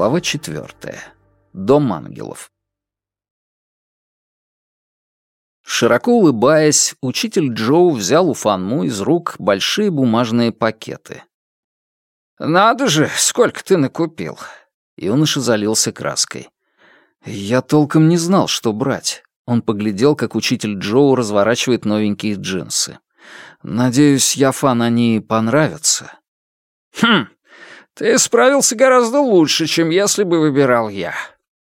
Глава четвертая. Дом ангелов. Широко улыбаясь, учитель Джоу взял у Фанму из рук большие бумажные пакеты. «Надо же, сколько ты накупил!» Юноша залился краской. «Я толком не знал, что брать». Он поглядел, как учитель Джоу разворачивает новенькие джинсы. «Надеюсь, Яфан они понравятся». «Хм, ты справился гораздо лучше, чем если бы выбирал я».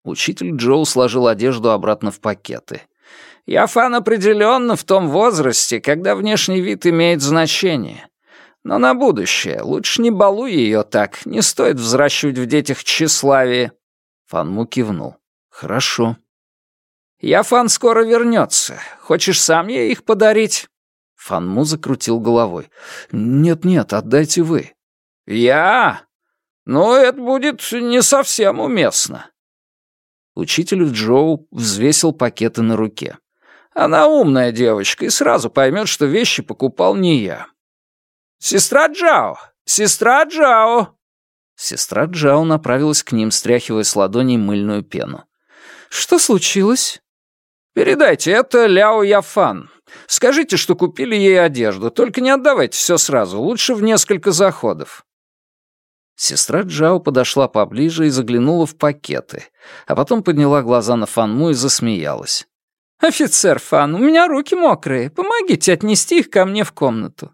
Учитель Джоу сложил одежду обратно в пакеты. «Яфан определенно в том возрасте, когда внешний вид имеет значение. Но на будущее лучше не балуй ее так, не стоит взращивать в детях тщеславие». Фанму кивнул. «Хорошо». «Яфан скоро вернется. Хочешь сам ей их подарить?» Фанму закрутил головой. «Нет-нет, отдайте вы». «Я? Ну, это будет не совсем уместно». Учитель Джоу взвесил пакеты на руке. «Она умная девочка и сразу поймет, что вещи покупал не я. «Сестра Джао! Сестра Джао!» Сестра Джао направилась к ним, стряхивая с ладоней мыльную пену. «Что случилось?» «Передайте, это Ляо Яфан. Скажите, что купили ей одежду, только не отдавайте все сразу, лучше в несколько заходов». Сестра Джао подошла поближе и заглянула в пакеты, а потом подняла глаза на Фанму и засмеялась. «Офицер Фан, у меня руки мокрые. Помогите отнести их ко мне в комнату».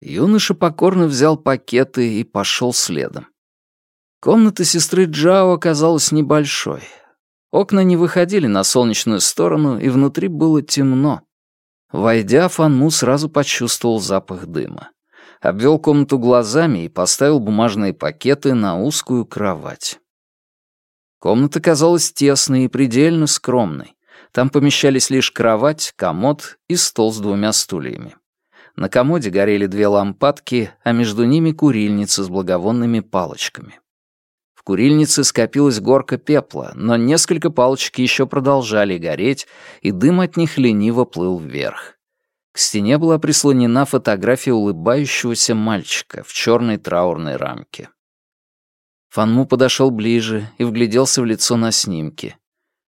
Юноша покорно взял пакеты и пошел следом. Комната сестры Джао оказалась небольшой. Окна не выходили на солнечную сторону, и внутри было темно. Войдя, Фанму сразу почувствовал запах дыма. Обвел комнату глазами и поставил бумажные пакеты на узкую кровать. Комната казалась тесной и предельно скромной. Там помещались лишь кровать, комод и стол с двумя стульями. На комоде горели две лампадки, а между ними курильница с благовонными палочками. В курильнице скопилась горка пепла, но несколько палочек еще продолжали гореть, и дым от них лениво плыл вверх. К стене была прислонена фотография улыбающегося мальчика в черной траурной рамке. Фанму подошел ближе и вгляделся в лицо на снимке.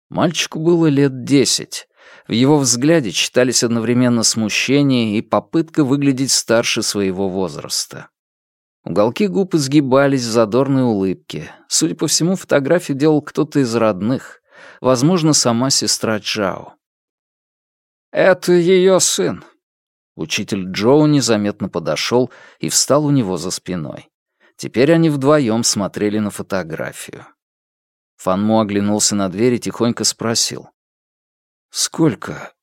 Мальчику было лет десять, в его взгляде читались одновременно смущение и попытка выглядеть старше своего возраста. Уголки губ изгибались в задорной улыбке. Судя по всему, фотографию делал кто-то из родных, возможно, сама сестра Джао. «Это ее сын». Учитель Джоу незаметно подошел и встал у него за спиной. Теперь они вдвоем смотрели на фотографию. Фанму оглянулся на дверь и тихонько спросил. Сколько...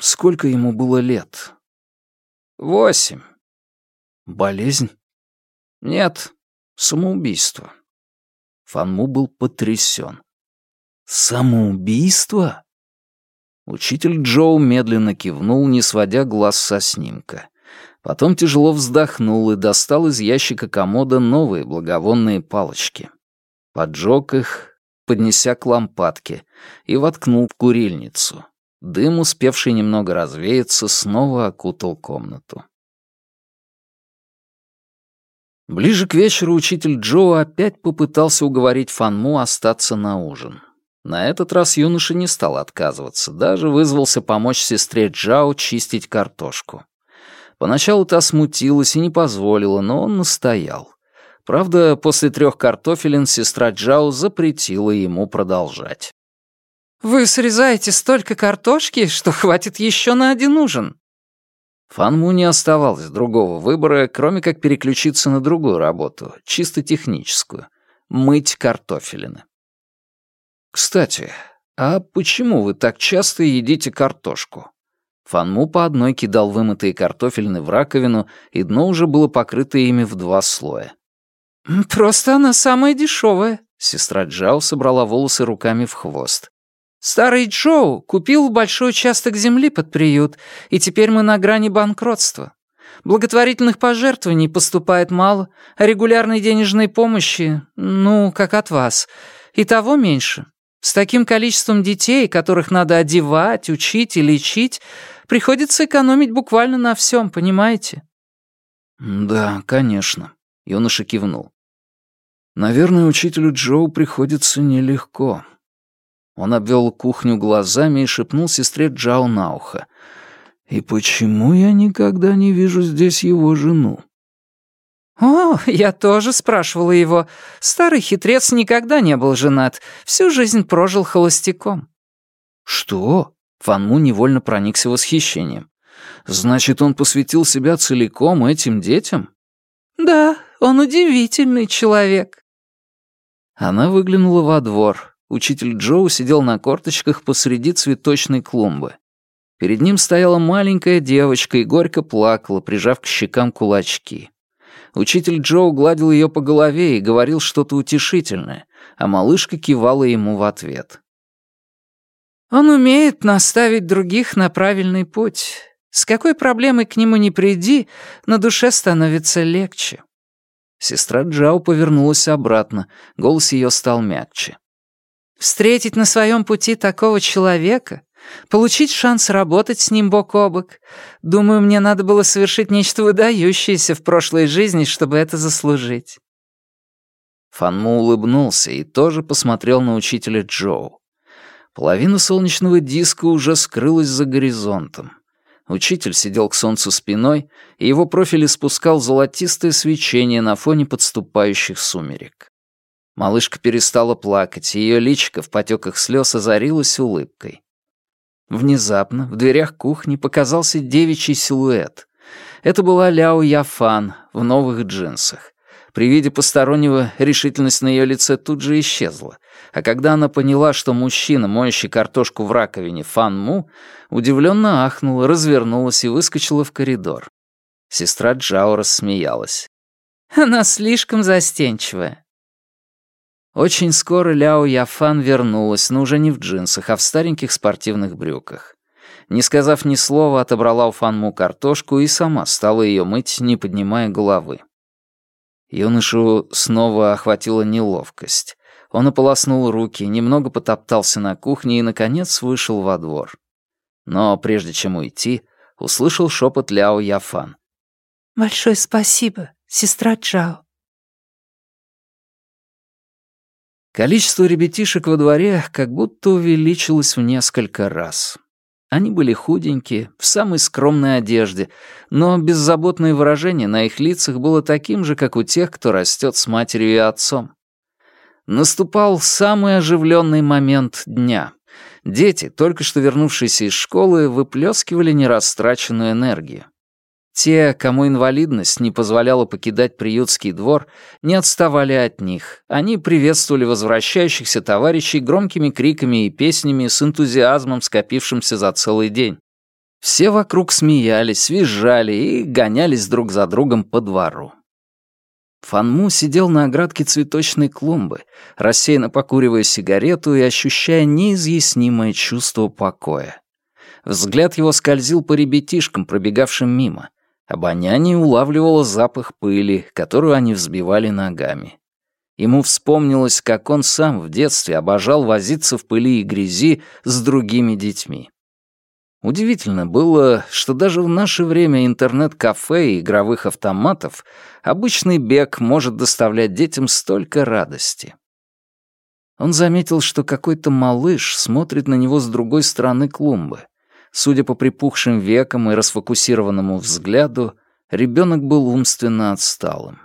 сколько ему было лет? Восемь. Болезнь? Нет, самоубийство. Фанму был потрясен. Самоубийство? Учитель Джоу медленно кивнул, не сводя глаз со снимка. Потом тяжело вздохнул и достал из ящика комода новые благовонные палочки. Поджег их, поднеся к лампадке, и воткнул в курильницу. Дым, успевший немного развеяться, снова окутал комнату. Ближе к вечеру учитель Джо опять попытался уговорить Фанму остаться на ужин. На этот раз юноша не стал отказываться, даже вызвался помочь сестре Джао чистить картошку. Поначалу та смутилась и не позволила, но он настоял. Правда, после трех картофелин сестра Джао запретила ему продолжать. «Вы срезаете столько картошки, что хватит еще на один ужин». Фанму не оставалось другого выбора, кроме как переключиться на другую работу, чисто техническую — мыть картофелины. «Кстати, а почему вы так часто едите картошку?» Фанму по одной кидал вымытые картофелины в раковину, и дно уже было покрыто ими в два слоя. «Просто она самая дешевая», — сестра Джао собрала волосы руками в хвост. «Старый Джоу купил большой участок земли под приют, и теперь мы на грани банкротства. Благотворительных пожертвований поступает мало, а регулярной денежной помощи, ну, как от вас, и того меньше. С таким количеством детей, которых надо одевать, учить и лечить, приходится экономить буквально на всем, понимаете?» «Да, конечно», — юноша кивнул. Наверное, учителю Джоу приходится нелегко. Он обвел кухню глазами и шепнул сестре Джао на ухо. «И почему я никогда не вижу здесь его жену?» «О, я тоже спрашивала его. Старый хитрец никогда не был женат, всю жизнь прожил холостяком». «Что?» — Фанму невольно проникся восхищением. «Значит, он посвятил себя целиком этим детям?» «Да, он удивительный человек». Она выглянула во двор. Учитель Джоу сидел на корточках посреди цветочной клумбы. Перед ним стояла маленькая девочка и горько плакала, прижав к щекам кулачки. Учитель Джоу гладил ее по голове и говорил что-то утешительное, а малышка кивала ему в ответ. «Он умеет наставить других на правильный путь. С какой проблемой к нему не приди, на душе становится легче». Сестра Джао повернулась обратно, голос ее стал мягче. «Встретить на своем пути такого человека Получить шанс работать с ним бок о бок. Думаю, мне надо было совершить нечто выдающееся в прошлой жизни, чтобы это заслужить». Фанму улыбнулся и тоже посмотрел на учителя Джоу. Половина солнечного диска уже скрылась за горизонтом. Учитель сидел к солнцу спиной, и его профиль испускал золотистое свечение на фоне подступающих сумерек. Малышка перестала плакать, и ее личико в потеках слез озарилось улыбкой. Внезапно в дверях кухни показался девичий силуэт. Это была Ляо Яфан в новых джинсах. При виде постороннего решительность на ее лице тут же исчезла. А когда она поняла, что мужчина, моющий картошку в раковине, Фан Му, удивленно ахнула, развернулась и выскочила в коридор. Сестра Джао рассмеялась. «Она слишком застенчивая. Очень скоро Ляо Яфан вернулась, но уже не в джинсах, а в стареньких спортивных брюках. Не сказав ни слова, отобрала у Фанму картошку и сама стала ее мыть, не поднимая головы. Юношу снова охватила неловкость. Он ополоснул руки, немного потоптался на кухне и, наконец, вышел во двор. Но прежде чем уйти, услышал шепот Ляо Яфан. «Большое спасибо, сестра Чао». Количество ребятишек во дворе как будто увеличилось в несколько раз. Они были худенькие, в самой скромной одежде, но беззаботное выражение на их лицах было таким же, как у тех, кто растет с матерью и отцом. Наступал самый оживленный момент дня. Дети, только что вернувшиеся из школы, выплескивали нерастраченную энергию. Те, кому инвалидность не позволяла покидать приютский двор, не отставали от них. Они приветствовали возвращающихся товарищей громкими криками и песнями с энтузиазмом, скопившимся за целый день. Все вокруг смеялись, визжали и гонялись друг за другом по двору. Фанму сидел на оградке цветочной клумбы, рассеянно покуривая сигарету и ощущая неизъяснимое чувство покоя. Взгляд его скользил по ребятишкам, пробегавшим мимо — Обоняние улавливало запах пыли, которую они взбивали ногами. Ему вспомнилось, как он сам в детстве обожал возиться в пыли и грязи с другими детьми. Удивительно было, что даже в наше время интернет-кафе и игровых автоматов обычный бег может доставлять детям столько радости. Он заметил, что какой-то малыш смотрит на него с другой стороны клумбы. Судя по припухшим векам и расфокусированному взгляду, ребенок был умственно отсталым.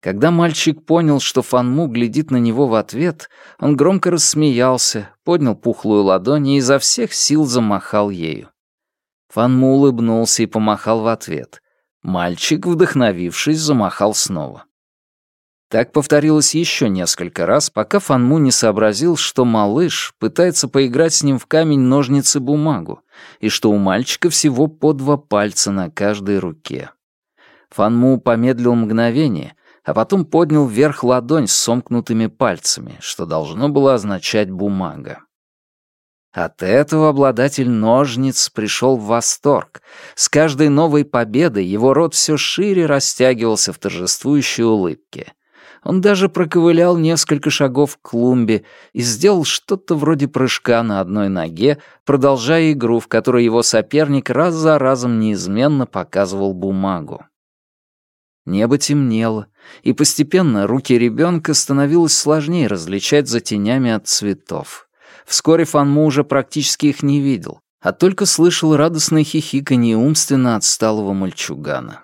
Когда мальчик понял, что Фанму глядит на него в ответ, он громко рассмеялся, поднял пухлую ладонь и изо всех сил замахал ею. Фанму улыбнулся и помахал в ответ. Мальчик, вдохновившись, замахал снова. Так повторилось еще несколько раз, пока Фанму не сообразил, что малыш пытается поиграть с ним в камень-ножницы-бумагу, и что у мальчика всего по два пальца на каждой руке. Фанму помедлил мгновение, а потом поднял вверх ладонь с сомкнутыми пальцами, что должно было означать бумага. От этого обладатель ножниц пришел в восторг. С каждой новой победой его рот все шире растягивался в торжествующей улыбке. Он даже проковылял несколько шагов к клумбе и сделал что-то вроде прыжка на одной ноге, продолжая игру, в которой его соперник раз за разом неизменно показывал бумагу. Небо темнело, и постепенно руки ребенка становилось сложнее различать за тенями от цветов. Вскоре Фанму уже практически их не видел, а только слышал радостное хихиканье умственно отсталого мальчугана.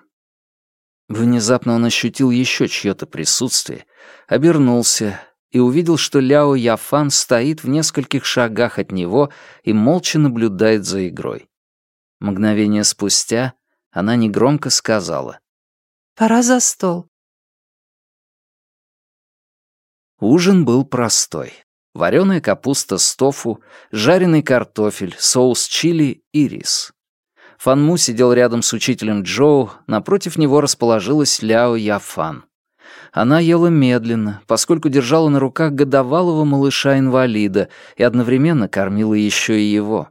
Внезапно он ощутил еще чье-то присутствие, обернулся и увидел, что Ляо Яфан стоит в нескольких шагах от него и молча наблюдает за игрой. Мгновение спустя она негромко сказала «Пора за стол». Ужин был простой. Вареная капуста с тофу, жареный картофель, соус чили и рис. Фанму сидел рядом с учителем Джоу, напротив него расположилась Ляо Яфан. Она ела медленно, поскольку держала на руках годовалого малыша-инвалида и одновременно кормила еще и его.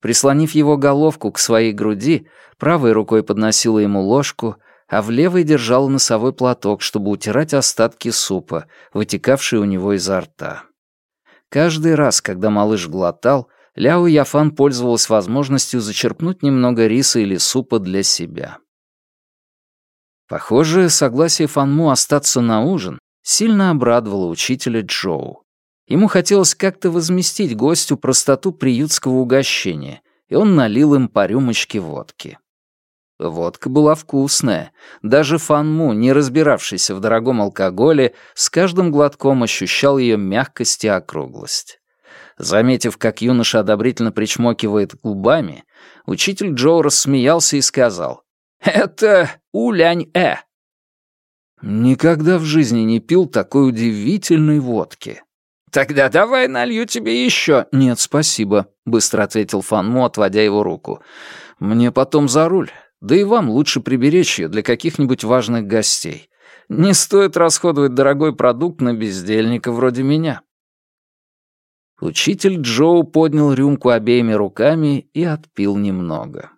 Прислонив его головку к своей груди, правой рукой подносила ему ложку, а в левой держала носовой платок, чтобы утирать остатки супа, вытекавшие у него изо рта. Каждый раз, когда малыш глотал, Ляо Яфан пользовалась возможностью зачерпнуть немного риса или супа для себя. Похоже, согласие Фанму остаться на ужин сильно обрадовало учителя Джоу. Ему хотелось как-то возместить гостю простоту приютского угощения, и он налил им по рюмочке водки. Водка была вкусная. Даже Фанму, не разбиравшийся в дорогом алкоголе, с каждым глотком ощущал ее мягкость и округлость. Заметив, как юноша одобрительно причмокивает губами, учитель Джоу рассмеялся и сказал «Это Улянь-э». Никогда в жизни не пил такой удивительной водки. «Тогда давай налью тебе еще». «Нет, спасибо», — быстро ответил Фанму, отводя его руку. «Мне потом за руль. Да и вам лучше приберечь ее для каких-нибудь важных гостей. Не стоит расходовать дорогой продукт на бездельника вроде меня». Учитель Джоу поднял рюмку обеими руками и отпил немного.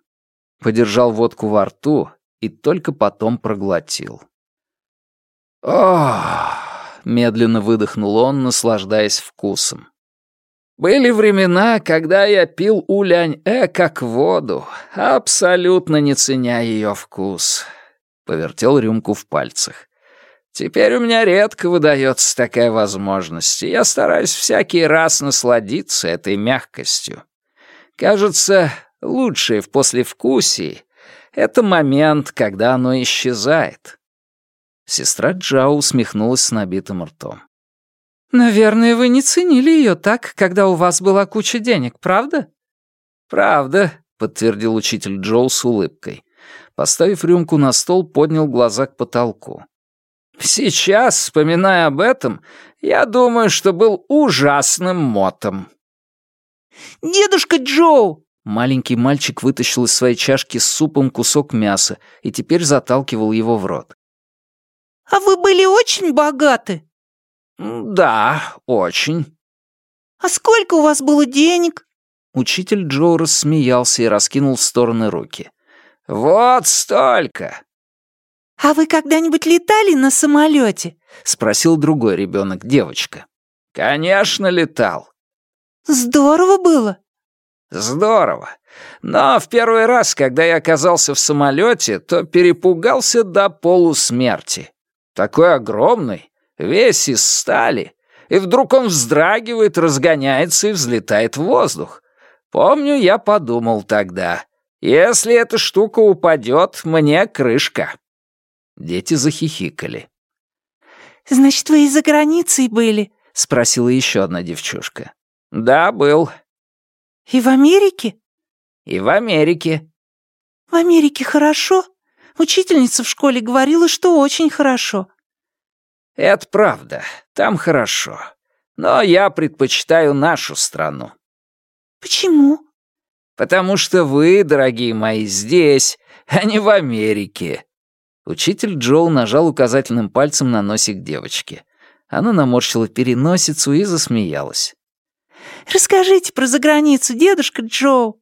Подержал водку во рту и только потом проглотил. «Ох!» — медленно выдохнул он, наслаждаясь вкусом. «Были времена, когда я пил улянь-э как воду, абсолютно не ценя ее вкус». Повертел рюмку в пальцах. Теперь у меня редко выдается такая возможность, и я стараюсь всякий раз насладиться этой мягкостью. Кажется, лучшее в послевкусии — это момент, когда оно исчезает. Сестра Джао усмехнулась с набитым ртом. «Наверное, вы не ценили ее так, когда у вас была куча денег, правда?» «Правда», — подтвердил учитель Джоу с улыбкой. Поставив рюмку на стол, поднял глаза к потолку. Сейчас, вспоминая об этом, я думаю, что был ужасным мотом. «Дедушка Джоу!» Маленький мальчик вытащил из своей чашки с супом кусок мяса и теперь заталкивал его в рот. «А вы были очень богаты?» «Да, очень». «А сколько у вас было денег?» Учитель Джоу рассмеялся и раскинул в стороны руки. «Вот столько! «А вы когда-нибудь летали на самолете?» — спросил другой ребенок, девочка. «Конечно, летал». «Здорово было?» «Здорово. Но в первый раз, когда я оказался в самолете, то перепугался до полусмерти. Такой огромный, весь из стали, и вдруг он вздрагивает, разгоняется и взлетает в воздух. Помню, я подумал тогда, если эта штука упадет, мне крышка». Дети захихикали. «Значит, вы и за границей были?» — спросила еще одна девчушка. «Да, был». «И в Америке?» «И в Америке». «В Америке хорошо? Учительница в школе говорила, что очень хорошо». «Это правда. Там хорошо. Но я предпочитаю нашу страну». «Почему?» «Потому что вы, дорогие мои, здесь, а не в Америке», Учитель Джоу нажал указательным пальцем на носик девочки. Она наморщила переносицу и засмеялась. «Расскажите про заграницу, дедушка Джоу».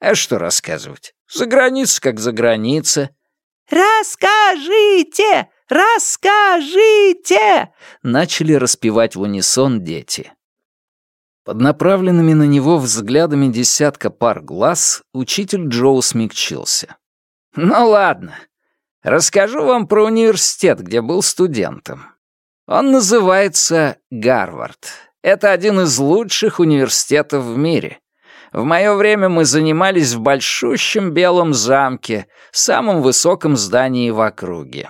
«А что рассказывать? За границу как за граница». «Расскажите! Расскажите!» Начали распевать в унисон дети. Под направленными на него взглядами десятка пар глаз учитель Джоу смягчился. «Ну ладно, Расскажу вам про университет, где был студентом. Он называется Гарвард. Это один из лучших университетов в мире. В мое время мы занимались в большущем белом замке, самом высоком здании в округе.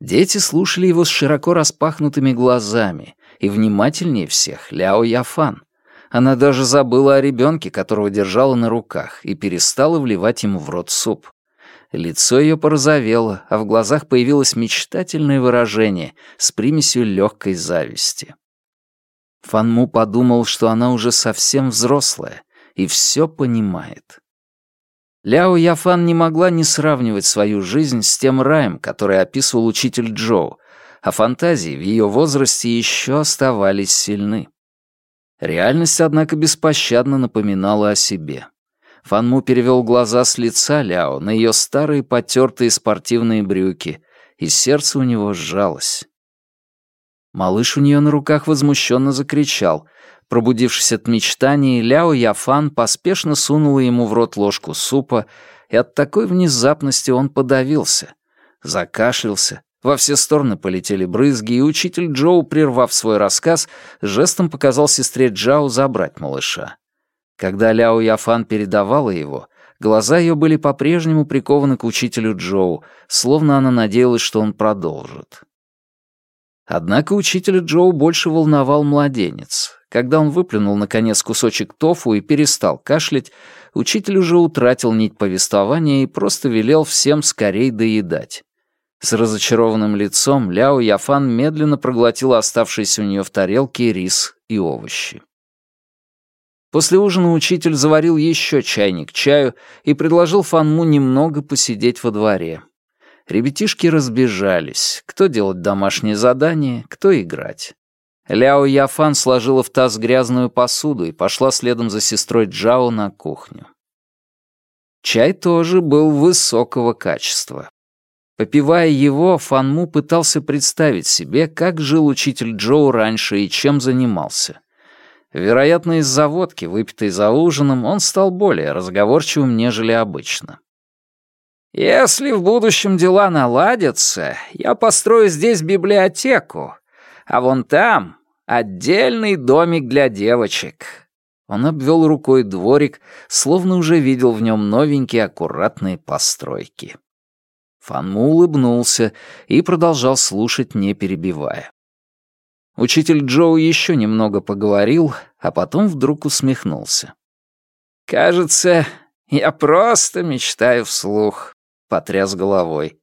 Дети слушали его с широко распахнутыми глазами, и внимательнее всех Ляо Яфан. Она даже забыла о ребенке, которого держала на руках, и перестала вливать ему в рот суп. Лицо ее порозовело, а в глазах появилось мечтательное выражение с примесью легкой зависти. Фанму подумал, что она уже совсем взрослая и все понимает. Ляо Яфан не могла не сравнивать свою жизнь с тем раем, который описывал учитель Джоу, а фантазии в ее возрасте еще оставались сильны. Реальность, однако, беспощадно напоминала о себе. Фанму перевел глаза с лица Ляо на ее старые потертые спортивные брюки, и сердце у него сжалось. Малыш у нее на руках возмущенно закричал. Пробудившись от мечтаний, Ляо Яфан поспешно сунула ему в рот ложку супа, и от такой внезапности он подавился. Закашлялся, во все стороны полетели брызги, и учитель Джоу, прервав свой рассказ, жестом показал сестре Джао забрать малыша. Когда Ляо Яфан передавала его, глаза ее были по-прежнему прикованы к учителю Джоу, словно она надеялась, что он продолжит. Однако учителя Джоу больше волновал младенец. Когда он выплюнул, наконец, кусочек тофу и перестал кашлять, учитель уже утратил нить повествования и просто велел всем скорей доедать. С разочарованным лицом Ляо Яфан медленно проглотила оставшиеся у нее в тарелке рис и овощи. После ужина учитель заварил еще чайник чаю и предложил Фанму немного посидеть во дворе. Ребятишки разбежались, кто делать домашнее задание, кто играть. Ляо Яфан сложила в таз грязную посуду и пошла следом за сестрой Джао на кухню. Чай тоже был высокого качества. Попивая его, Фанму пытался представить себе, как жил учитель Джоу раньше и чем занимался. Вероятно, из-за водки, выпитой за ужином, он стал более разговорчивым, нежели обычно. «Если в будущем дела наладятся, я построю здесь библиотеку, а вон там отдельный домик для девочек». Он обвел рукой дворик, словно уже видел в нем новенькие аккуратные постройки. Фанму улыбнулся и продолжал слушать, не перебивая. Учитель Джоу еще немного поговорил, а потом вдруг усмехнулся. «Кажется, я просто мечтаю вслух», — потряс головой.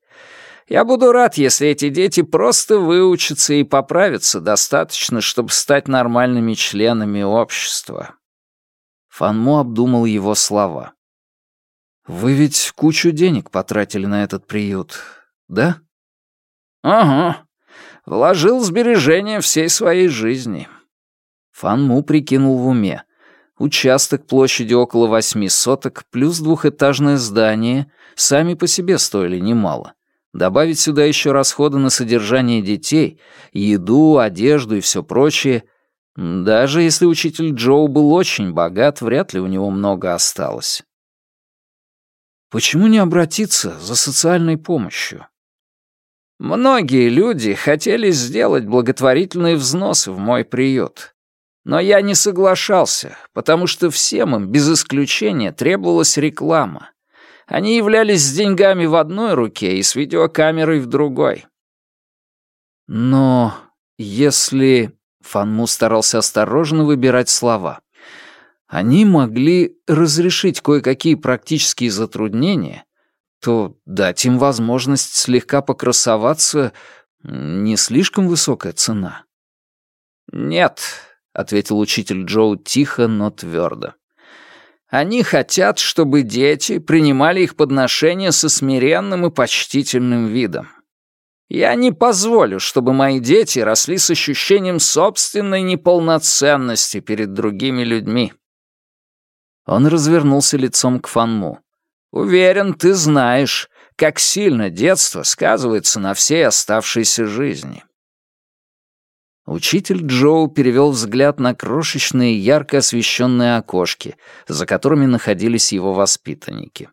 «Я буду рад, если эти дети просто выучатся и поправятся достаточно, чтобы стать нормальными членами общества». Фанму обдумал его слова. «Вы ведь кучу денег потратили на этот приют, да?» «Ага», Вложил сбережения всей своей жизни. Фанму прикинул в уме. Участок площадью около восьми соток плюс двухэтажное здание сами по себе стоили немало. Добавить сюда еще расходы на содержание детей, еду, одежду и все прочее. Даже если учитель Джоу был очень богат, вряд ли у него много осталось. Почему не обратиться за социальной помощью? Многие люди хотели сделать благотворительные взносы в мой приют. Но я не соглашался, потому что всем им, без исключения, требовалась реклама. Они являлись с деньгами в одной руке и с видеокамерой в другой. Но если... Фанму старался осторожно выбирать слова. Они могли разрешить кое-какие практические затруднения, то дать им возможность слегка покрасоваться — не слишком высокая цена. «Нет», — ответил учитель Джоу тихо, но твердо. «Они хотят, чтобы дети принимали их подношения со смиренным и почтительным видом. Я не позволю, чтобы мои дети росли с ощущением собственной неполноценности перед другими людьми». Он развернулся лицом к Фанму. Уверен, ты знаешь, как сильно детство сказывается на всей оставшейся жизни. Учитель Джоу перевел взгляд на крошечные ярко освещенные окошки, за которыми находились его воспитанники.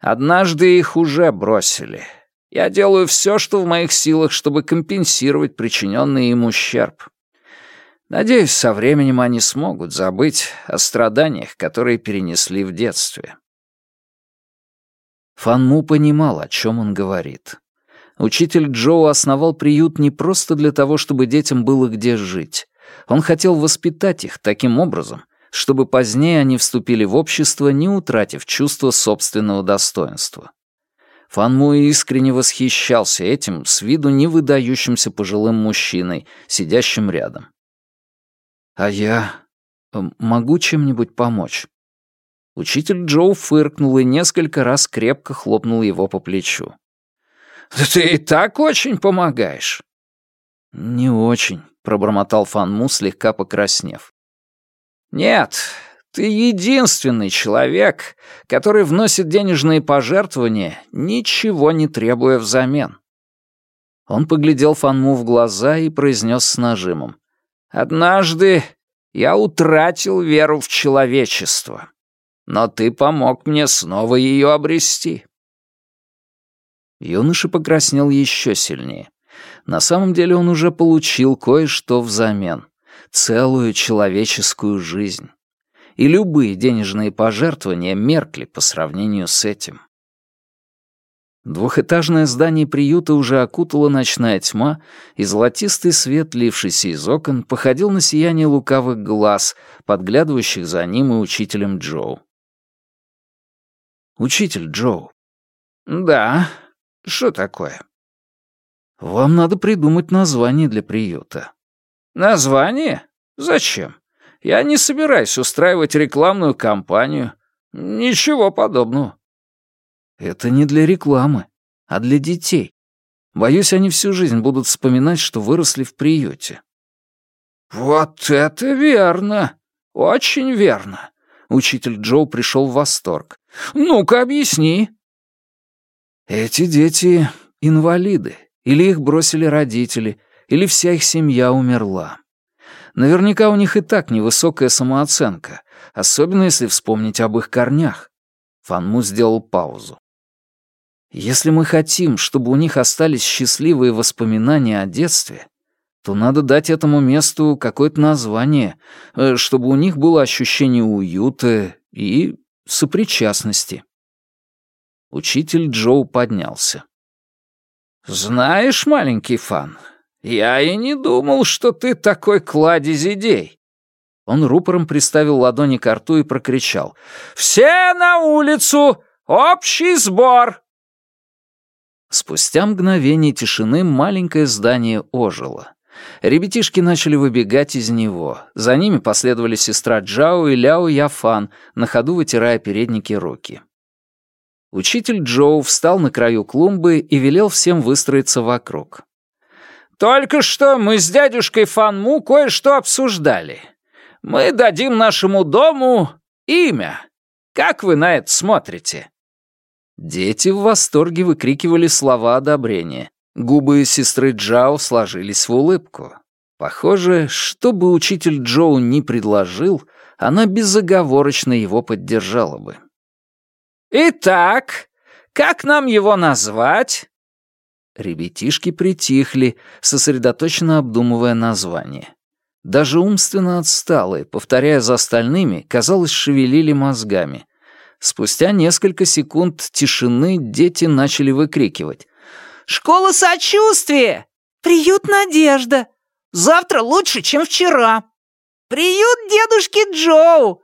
Однажды их уже бросили. Я делаю все, что в моих силах, чтобы компенсировать причиненный им ущерб. Надеюсь, со временем они смогут забыть о страданиях, которые перенесли в детстве. Фанму понимал, о чем он говорит. Учитель Джоу основал приют не просто для того, чтобы детям было где жить. Он хотел воспитать их таким образом, чтобы позднее они вступили в общество, не утратив чувство собственного достоинства. Фан Му искренне восхищался этим с виду не выдающимся пожилым мужчиной, сидящим рядом. «А я э, могу чем-нибудь помочь?» Учитель Джоу фыркнул и несколько раз крепко хлопнул его по плечу. «Ты и так очень помогаешь». «Не очень», — пробормотал Фан Му, слегка покраснев. «Нет, ты единственный человек, который вносит денежные пожертвования, ничего не требуя взамен». Он поглядел Фанму в глаза и произнес с нажимом. «Однажды я утратил веру в человечество, но ты помог мне снова ее обрести». Юноша покраснел еще сильнее. На самом деле он уже получил кое-что взамен целую человеческую жизнь. И любые денежные пожертвования меркли по сравнению с этим. Двухэтажное здание приюта уже окутала ночная тьма, и золотистый свет, лившийся из окон, походил на сияние лукавых глаз, подглядывающих за ним и учителем Джоу. «Учитель Джоу». «Да. Что такое?» «Вам надо придумать название для приюта. Название? Зачем? Я не собираюсь устраивать рекламную кампанию. Ничего подобного. Это не для рекламы, а для детей. Боюсь, они всю жизнь будут вспоминать, что выросли в приюте. Вот это верно. Очень верно. Учитель Джоу пришел в восторг. Ну-ка, объясни. Эти дети — инвалиды, или их бросили родители — или вся их семья умерла. Наверняка у них и так невысокая самооценка, особенно если вспомнить об их корнях. Фанму сделал паузу. Если мы хотим, чтобы у них остались счастливые воспоминания о детстве, то надо дать этому месту какое-то название, э, чтобы у них было ощущение уюта и сопричастности. Учитель Джоу поднялся. «Знаешь, маленький Фан, «Я и не думал, что ты такой кладезь идей». Он рупором приставил ладони к рту и прокричал. «Все на улицу! Общий сбор!» Спустя мгновение тишины маленькое здание ожило. Ребятишки начали выбегать из него. За ними последовали сестра Джао и Ляо Яфан, на ходу вытирая передники руки. Учитель Джоу встал на краю клумбы и велел всем выстроиться вокруг. Только что мы с дядюшкой Фанму кое-что обсуждали. Мы дадим нашему дому имя. Как вы на это смотрите?» Дети в восторге выкрикивали слова одобрения. Губы сестры Джао сложились в улыбку. Похоже, что бы учитель Джоу ни предложил, она безоговорочно его поддержала бы. «Итак, как нам его назвать?» Ребятишки притихли, сосредоточенно обдумывая название. Даже умственно отсталые, повторяя за остальными, казалось, шевелили мозгами. Спустя несколько секунд тишины дети начали выкрикивать. «Школа сочувствия! Приют Надежда! Завтра лучше, чем вчера! Приют дедушки Джоу!»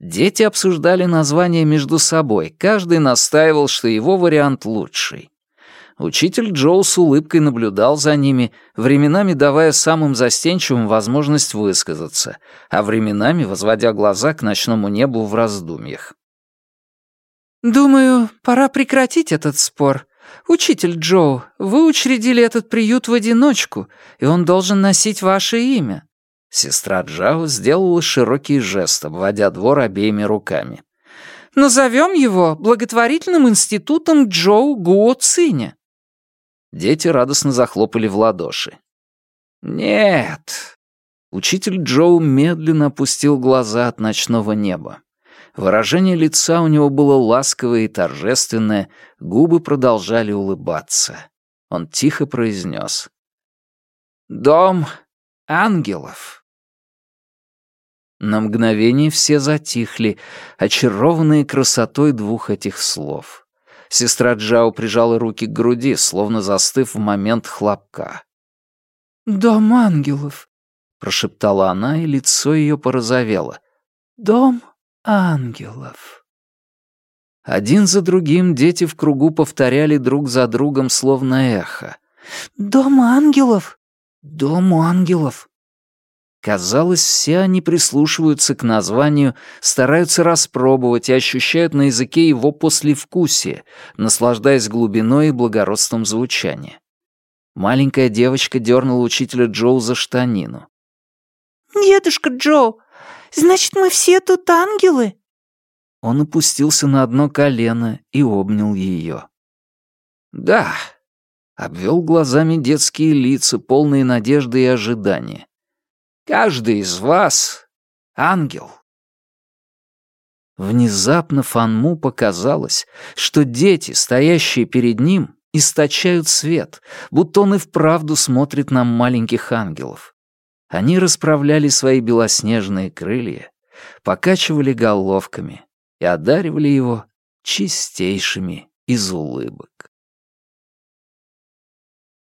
Дети обсуждали название между собой, каждый настаивал, что его вариант лучший. Учитель Джоу с улыбкой наблюдал за ними, временами давая самым застенчивым возможность высказаться, а временами возводя глаза к ночному небу в раздумьях. «Думаю, пора прекратить этот спор. Учитель Джоу, вы учредили этот приют в одиночку, и он должен носить ваше имя». Сестра Джао сделала широкий жест, обводя двор обеими руками. «Назовем его благотворительным институтом Джоу Гуо Циня». Дети радостно захлопали в ладоши. «Нет». Учитель Джоу медленно опустил глаза от ночного неба. Выражение лица у него было ласковое и торжественное, губы продолжали улыбаться. Он тихо произнес. «Дом ангелов». На мгновение все затихли, очарованные красотой двух этих слов. Сестра Джао прижала руки к груди, словно застыв в момент хлопка. «Дом ангелов», — прошептала она, и лицо ее порозовело. «Дом ангелов». Один за другим дети в кругу повторяли друг за другом, словно эхо. «Дом ангелов! Дом ангелов!» Казалось, все они прислушиваются к названию, стараются распробовать и ощущают на языке его послевкусие, наслаждаясь глубиной и благородством звучания. Маленькая девочка дернула учителя Джоу за штанину. «Дедушка Джо, значит, мы все тут ангелы?» Он опустился на одно колено и обнял ее. «Да», — обвел глазами детские лица, полные надежды и ожидания. «Каждый из вас — ангел». Внезапно Фанму показалось, что дети, стоящие перед ним, источают свет, будто он и вправду смотрит на маленьких ангелов. Они расправляли свои белоснежные крылья, покачивали головками и одаривали его чистейшими из улыбок.